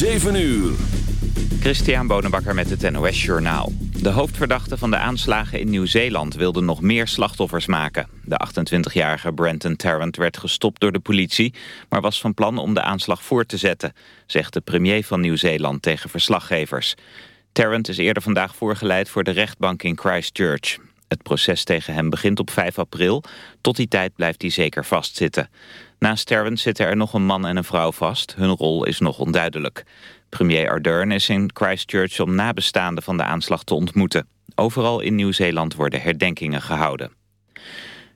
7 uur. Christian Bonenbakker met het NOS Journaal. De hoofdverdachte van de aanslagen in Nieuw-Zeeland wilde nog meer slachtoffers maken. De 28-jarige Brenton Tarrant werd gestopt door de politie... maar was van plan om de aanslag voor te zetten... zegt de premier van Nieuw-Zeeland tegen verslaggevers. Tarrant is eerder vandaag voorgeleid voor de rechtbank in Christchurch. Het proces tegen hem begint op 5 april. Tot die tijd blijft hij zeker vastzitten. Naast Tarrant zitten er nog een man en een vrouw vast. Hun rol is nog onduidelijk. Premier Ardern is in Christchurch om nabestaanden van de aanslag te ontmoeten. Overal in Nieuw-Zeeland worden herdenkingen gehouden.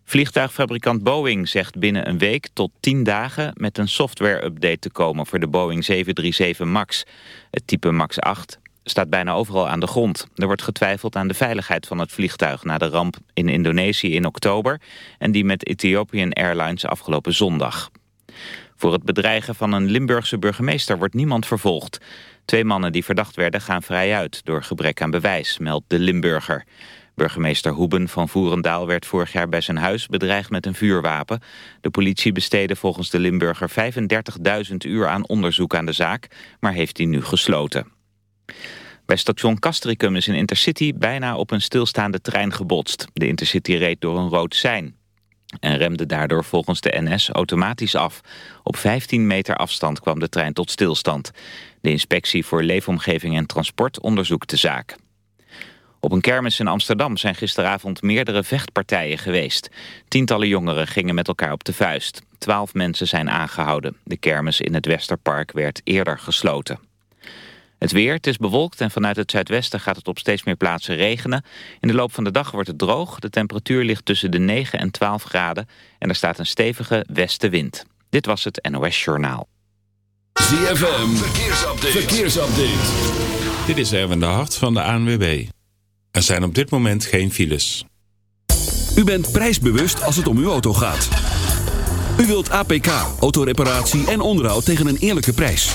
Vliegtuigfabrikant Boeing zegt binnen een week tot 10 dagen met een software-update te komen voor de Boeing 737 MAX. Het type MAX 8 staat bijna overal aan de grond. Er wordt getwijfeld aan de veiligheid van het vliegtuig na de ramp in Indonesië in oktober en die met Ethiopian Airlines afgelopen zondag. Voor het bedreigen van een Limburgse burgemeester wordt niemand vervolgd. Twee mannen die verdacht werden gaan vrij uit door gebrek aan bewijs, meldt de Limburger. Burgemeester Hoeben van Voerendaal werd vorig jaar bij zijn huis bedreigd met een vuurwapen. De politie besteedde volgens de Limburger 35.000 uur aan onderzoek aan de zaak, maar heeft die nu gesloten. Bij station Castricum is een Intercity bijna op een stilstaande trein gebotst. De Intercity reed door een rood sein en remde daardoor volgens de NS automatisch af. Op 15 meter afstand kwam de trein tot stilstand. De inspectie voor leefomgeving en transport onderzoekt de zaak. Op een kermis in Amsterdam zijn gisteravond meerdere vechtpartijen geweest. Tientallen jongeren gingen met elkaar op de vuist. Twaalf mensen zijn aangehouden. De kermis in het Westerpark werd eerder gesloten. Het weer, het is bewolkt en vanuit het zuidwesten gaat het op steeds meer plaatsen regenen. In de loop van de dag wordt het droog. De temperatuur ligt tussen de 9 en 12 graden en er staat een stevige westenwind. Dit was het NOS Journaal. ZFM, verkeersupdate. verkeersupdate. Dit is Erwin de Hart van de ANWB. Er zijn op dit moment geen files. U bent prijsbewust als het om uw auto gaat. U wilt APK, autoreparatie en onderhoud tegen een eerlijke prijs.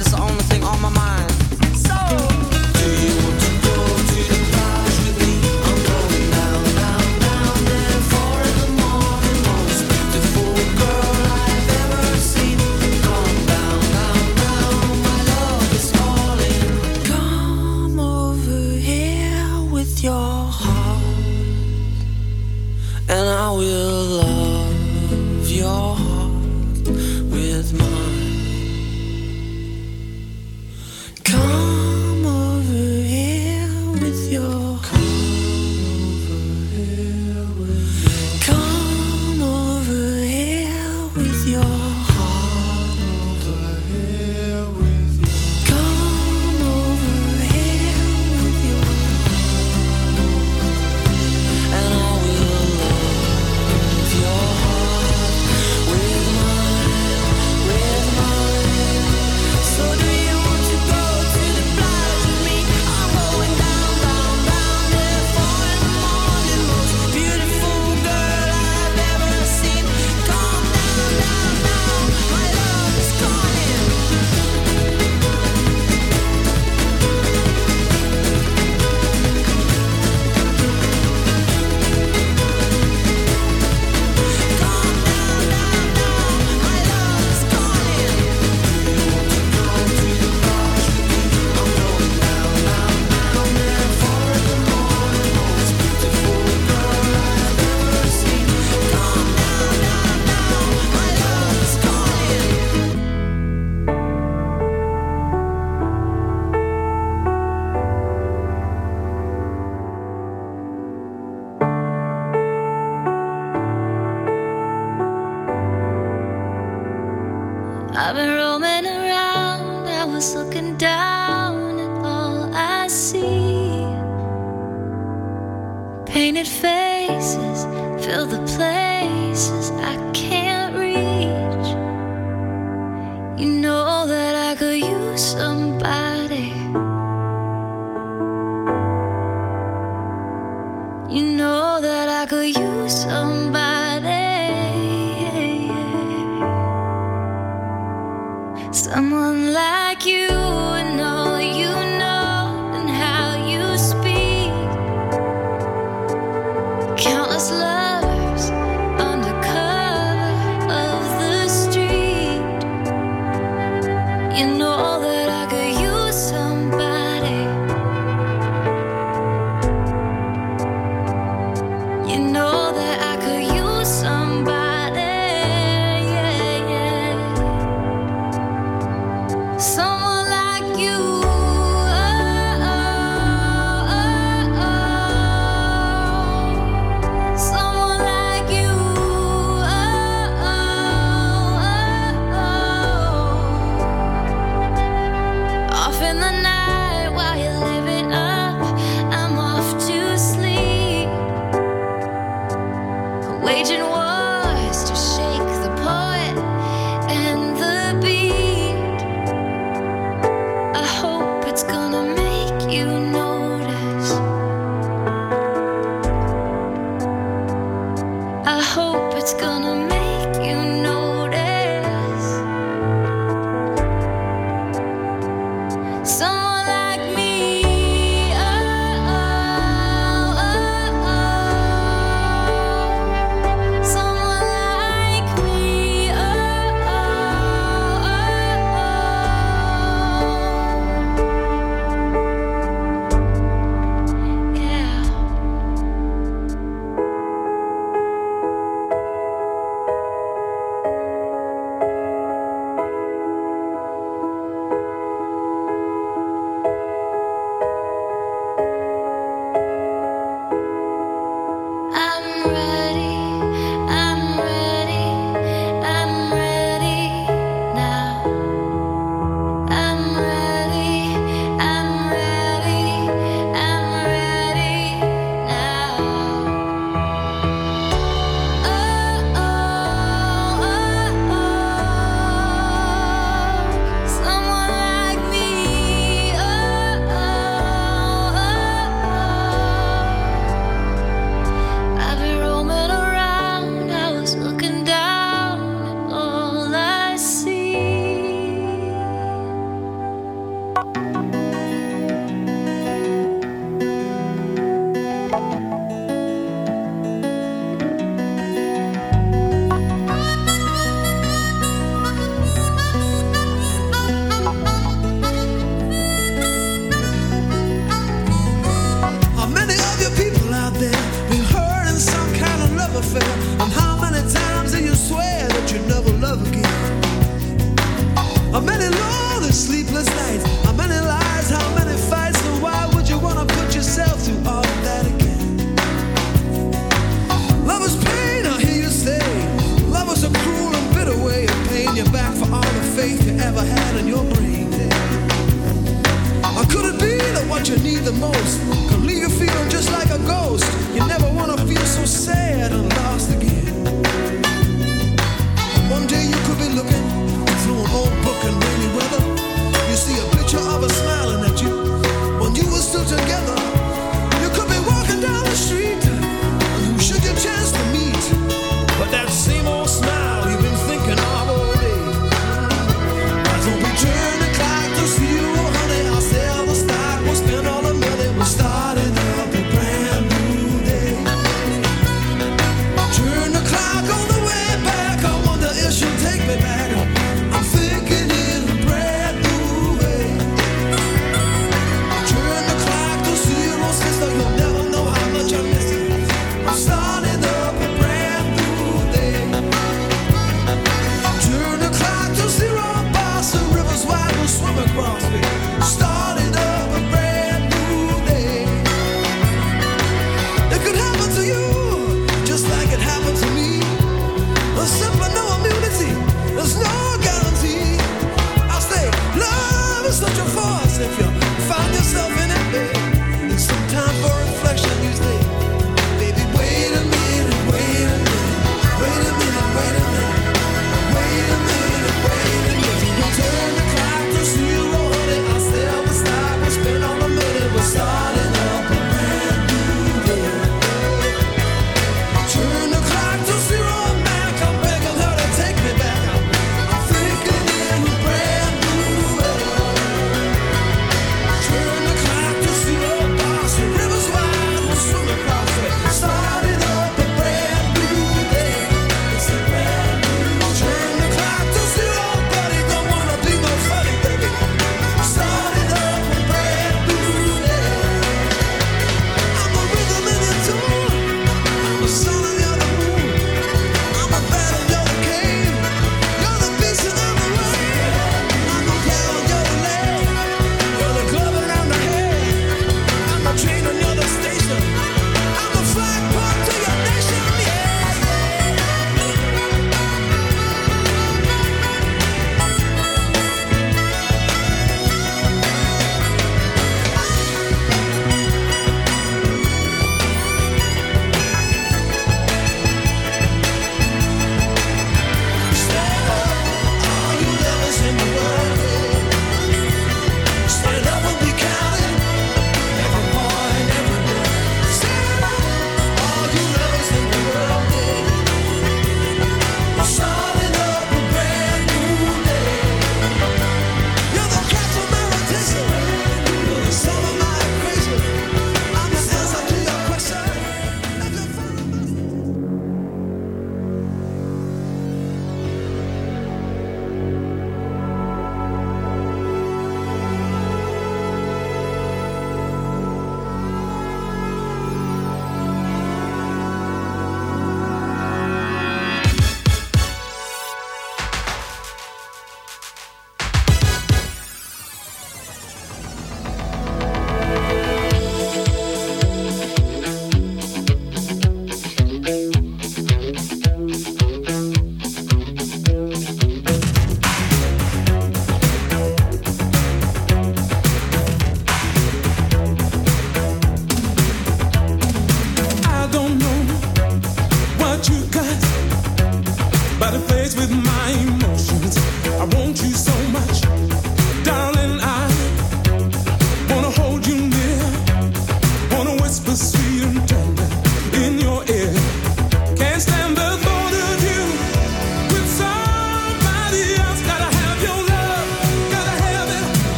It's the only thing on my mind. I've been roaming around, I was looking down at all I see. Painted faces fill the places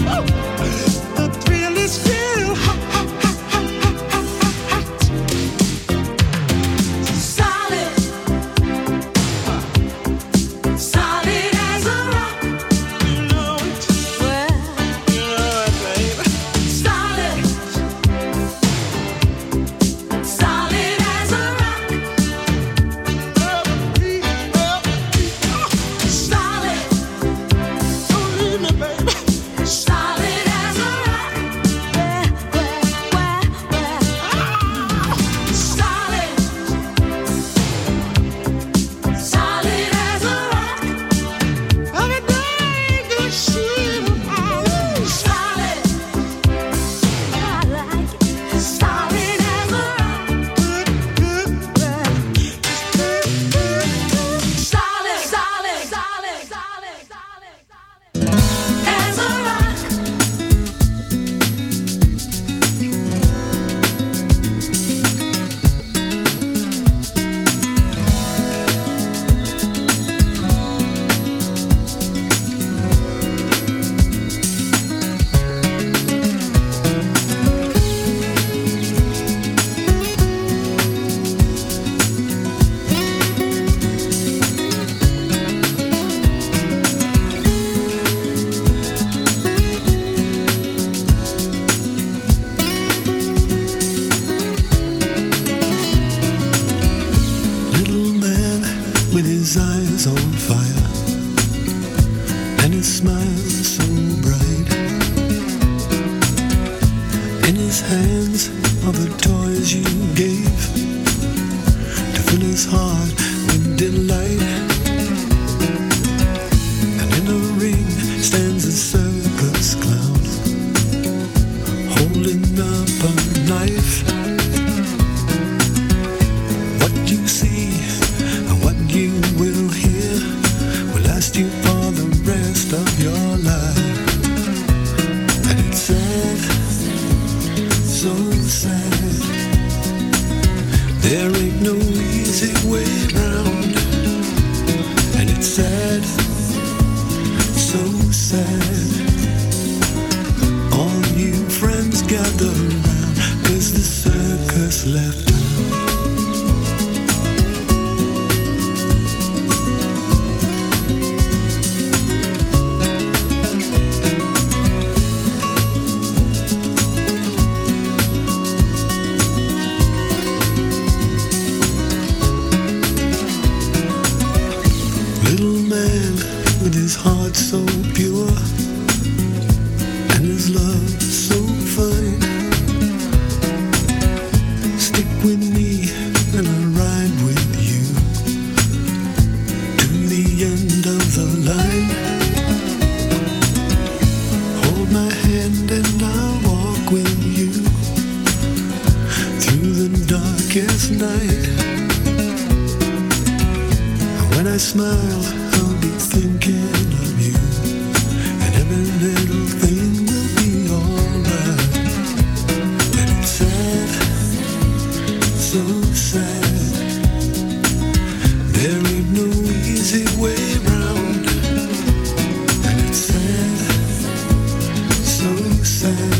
Woo! It's his heart with delight sun.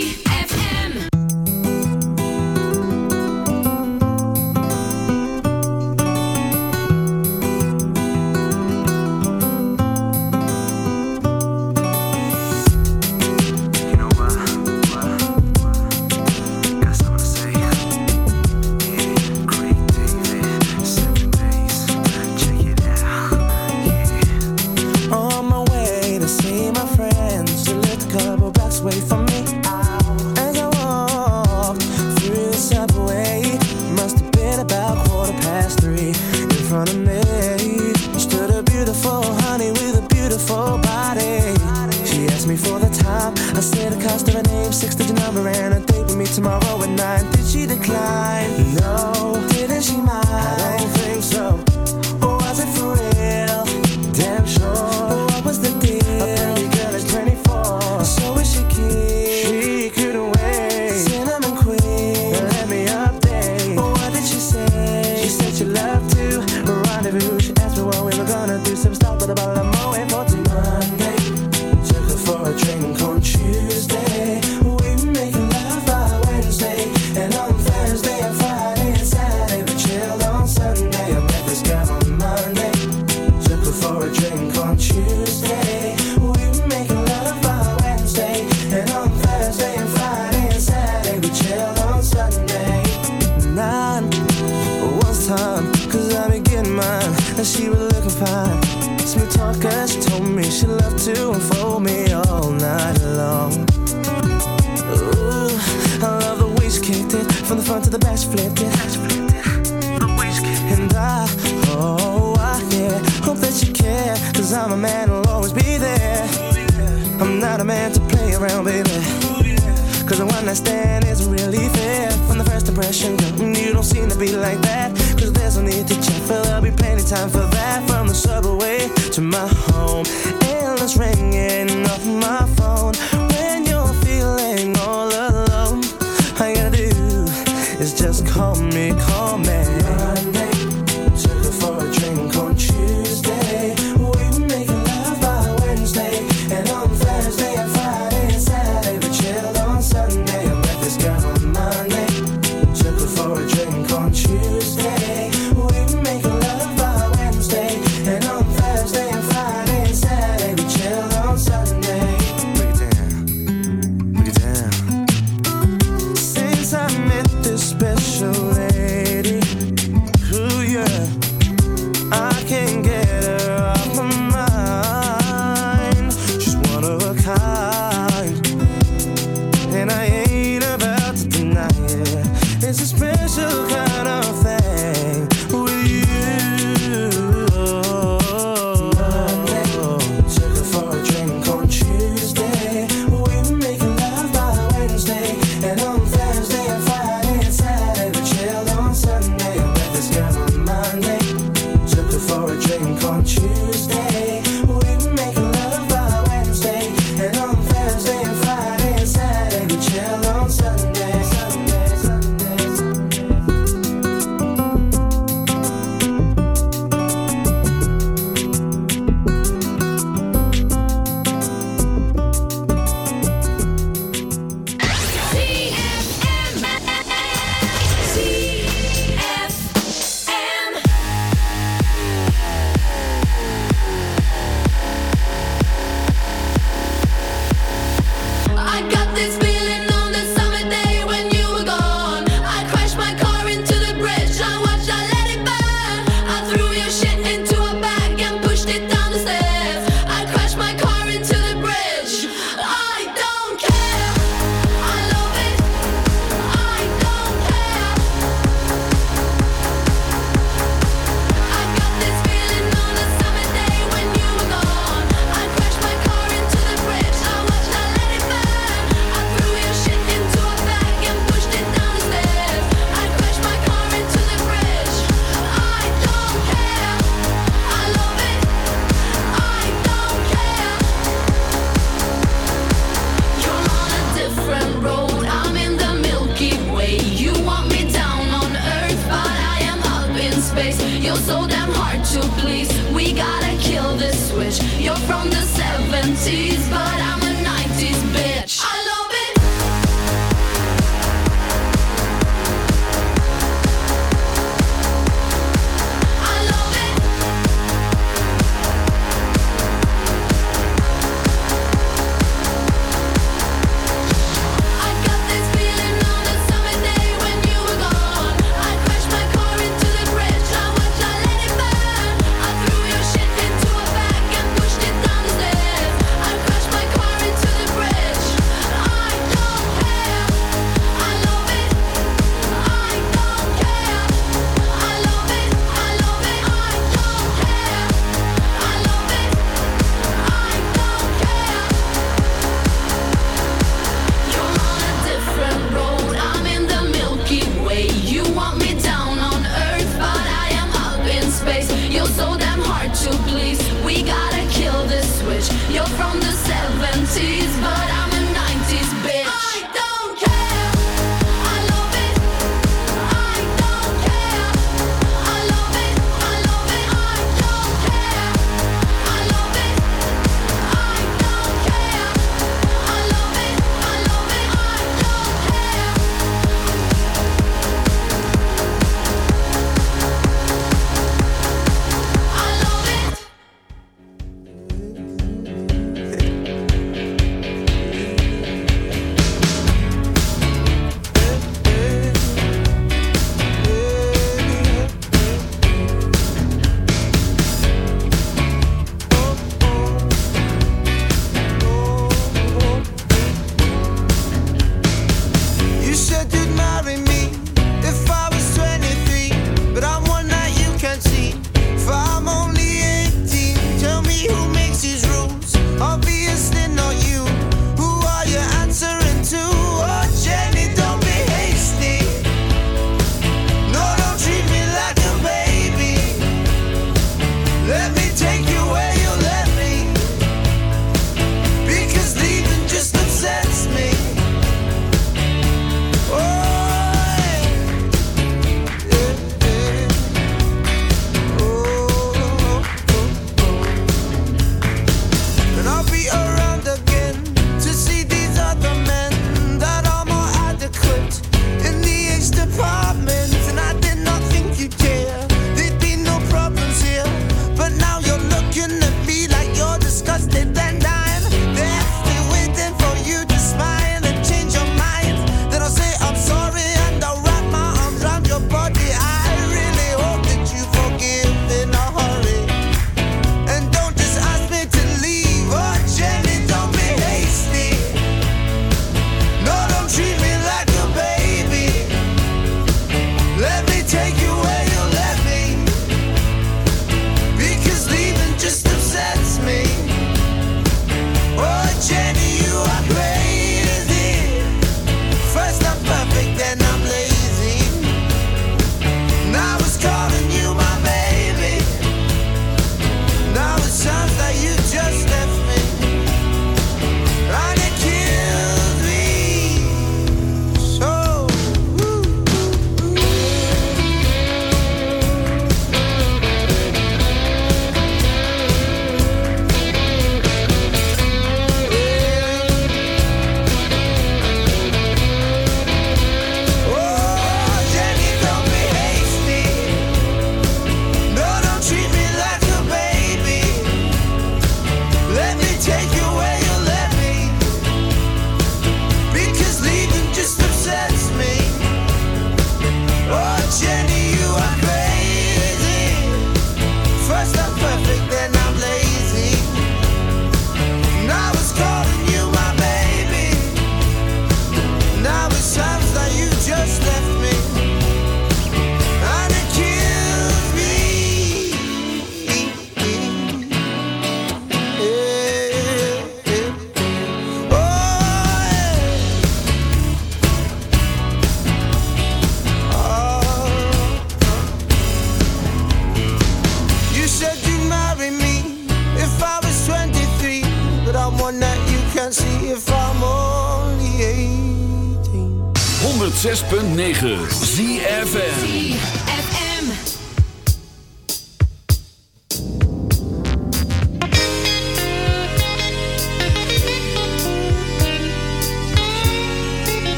front of me.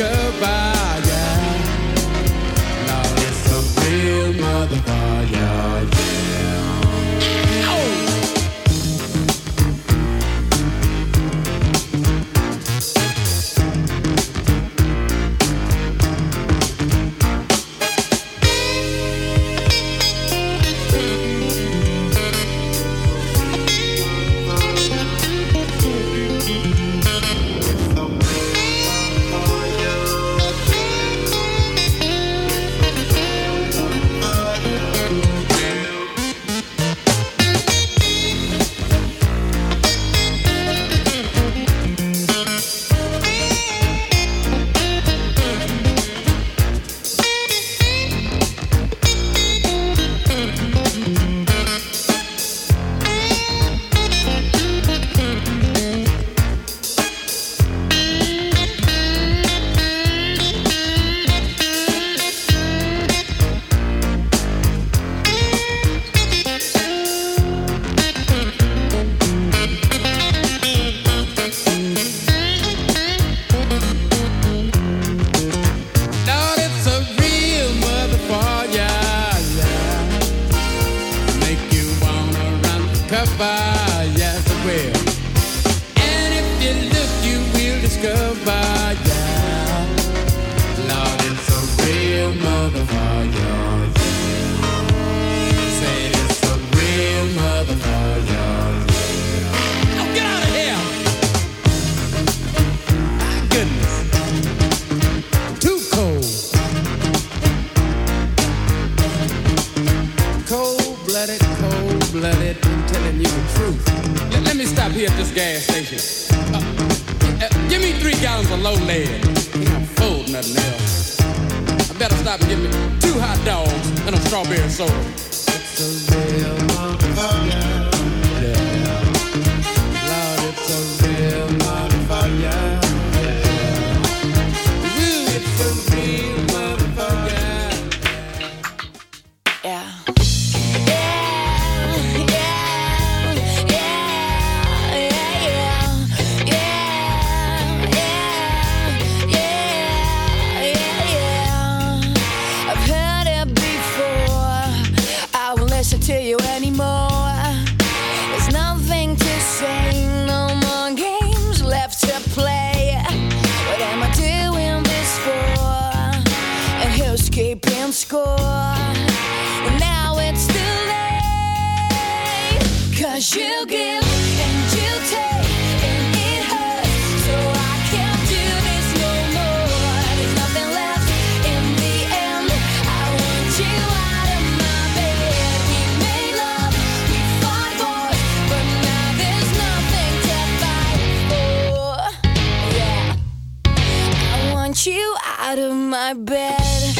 goodbye, yeah. Now it's a real motherfucker. Yes, it will. here at this gas station. Uh, uh, give me three gallons of low lead. I'm full, nothing else. I better stop and get me two hot dogs and a strawberry soda. you out of my bed.